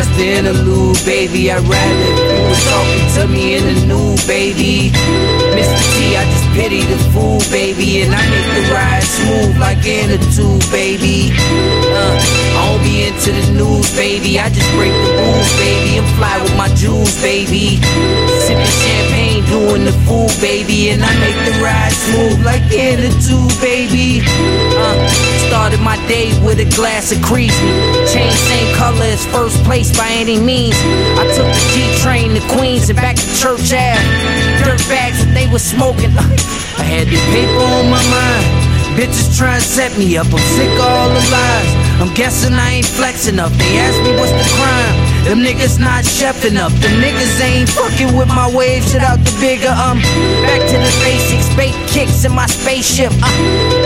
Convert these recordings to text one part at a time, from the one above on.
just the interlude, baby. I'd rather you was talking to me in the new, baby. Mr. T, I just pity the fool, baby. And I make the ride smooth like in a tube, baby. Uh, I don't be into the news, baby. I just break the rules, baby. And fly with my jewels, baby. Sipping champagne, doing the fool, baby. And I make the ride smooth like in a tube, baby. Uh, day with a glass of crease. Chain same color as first place by any means. I took the G train to Queens and back to Church Ave. Dirt bags that they was smoking. I had the paper on my mind. Bitches try to set me up, I'm sick of all the lies. I'm guessing I ain't flexing up. They ask me what's the crime. Them niggas not chefing up. Them niggas ain't fucking with my wave. Shit out the bigger, um. Back to the basics, bait kicks in my spaceship. Uh,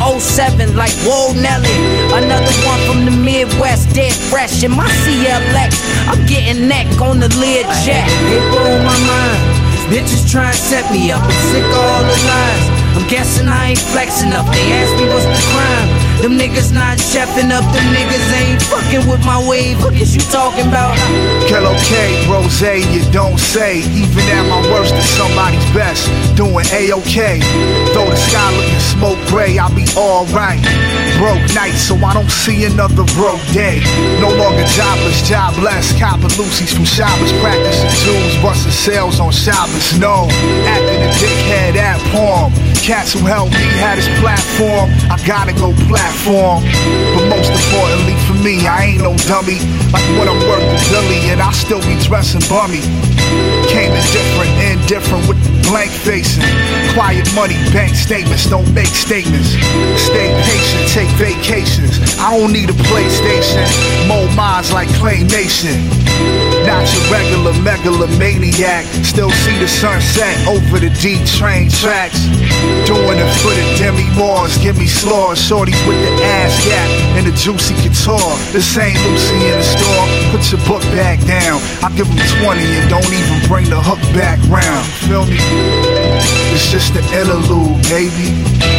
07, like Whoa Nelly. Another one from the Midwest, dead fresh in my CLX. I'm getting neck on the lid jet. Paper on my mind. Bitches try and set me up. I'm sick of all the lies. I'm guessing I ain't flexing up. They ask me what's the crime. Them niggas not chefing up. Them niggas ain't fucking with my wave. What is you talking about? Kello K, Rose, you don't say. Even at my worst, it's somebody's best. Doing A-OK. Though the alright. Broke night, so I don't see another broke day. No longer jobless, jobless. Copping Lucy's from Shabbos. Practicing tunes, busting sales on Shabbos. No, acting a dickhead at porn. Cats who helped me had his platform. I gotta go platform. But most importantly for me, I ain't no dummy. Like when I'm working Billy and I still be dressing bummy. Came in indifferent, indifferent with the blank facing. Quiet money, bank statements, don't make statements. Stay patient, take vacations. I don't need a PlayStation. Mold minds like claymation. Not your regular megalomaniac. Still see the sunset over the D train tracks. Doing it for the Demi Moores, give me slaws. Shorties with the ass gap and the juicy guitar. This ain't Lucy in the store. Put your book back down. I give them 20 and don't even bring the hook back round. Feel me? The interlude, baby.